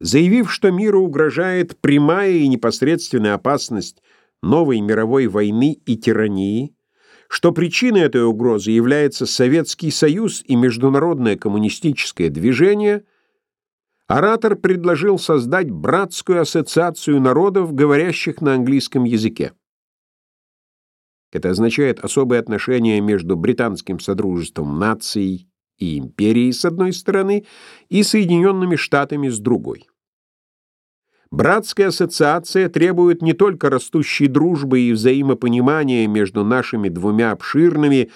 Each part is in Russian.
Заявив, что миру угрожает прямая и непосредственная опасность новой мировой войны и тирании, что причиной этой угрозы является Советский Союз и международное коммунистическое движение, оратор предложил создать братскую ассоциацию народов, говорящих на английском языке. Это означает особые отношения между британским содружеством наций и империей с одной стороны и Соединенными Штатами с другой. Братская ассоциация требует не только растущей дружбы и взаимопонимания между нашими двумя обширными,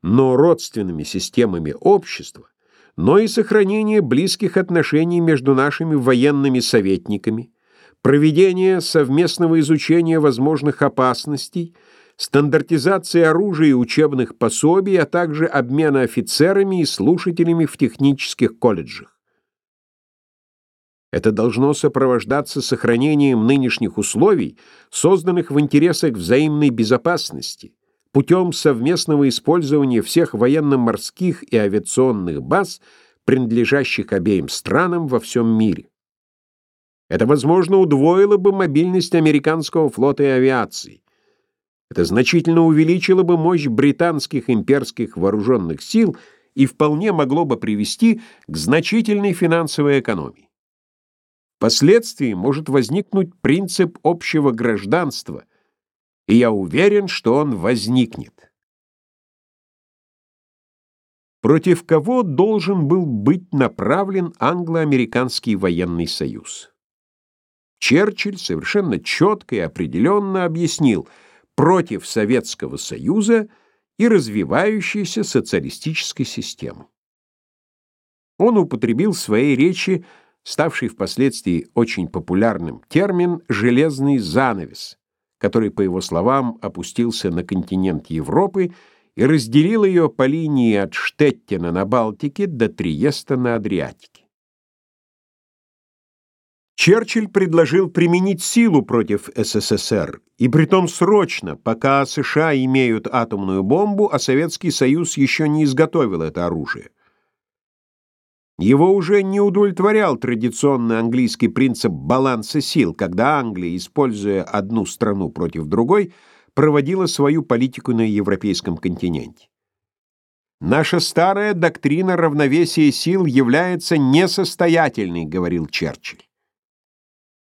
но родственными системами общества, но и сохранения близких отношений между нашими военными советниками, проведения совместного изучения возможных опасностей, стандартизации оружия и учебных пособий, а также обмена офицерами и слушателями в технических колледжах. Это должно сопровождаться сохранением нынешних условий, созданных в интересах взаимной безопасности, путем совместного использования всех военно-морских и авиационных баз, принадлежащих обеим странам во всем мире. Это, возможно, удвоило бы мобильность американского флота и авиации. Это значительно увеличило бы мощь британских имперских вооруженных сил и вполне могло бы привести к значительной финансовой экономии. Впоследствии может возникнуть принцип общего гражданства, и я уверен, что он возникнет. Против кого должен был быть направлен англо-американский военный союз? Черчилль совершенно четко и определенно объяснил против Советского Союза и развивающейся социалистической системы. Он употребил в своей речи ставший впоследствии очень популярным термин «железный занавес», который, по его словам, опустился на континент Европы и разделил ее по линии от Штеттина на Балтике до Триеста на Адриатике. Черчилль предложил применить силу против СССР, и притом срочно, пока США имеют атомную бомбу, а Советский Союз еще не изготовил это оружие. Его уже не удовлетворял традиционный английский принцип баланса сил, когда Англия, используя одну страну против другой, проводила свою политику на европейском континенте. «Наша старая доктрина равновесия сил является несостоятельной», — говорил Черчилль.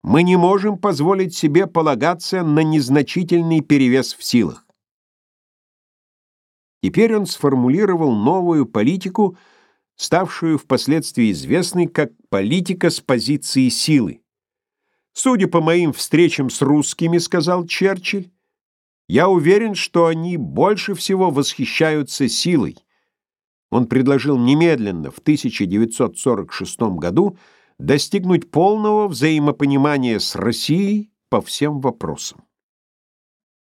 «Мы не можем позволить себе полагаться на незначительный перевес в силах». Теперь он сформулировал новую политику — ставшую впоследствии известной как политика с позиции силы. «Судя по моим встречам с русскими, — сказал Черчилль, — я уверен, что они больше всего восхищаются силой». Он предложил немедленно, в 1946 году, достигнуть полного взаимопонимания с Россией по всем вопросам.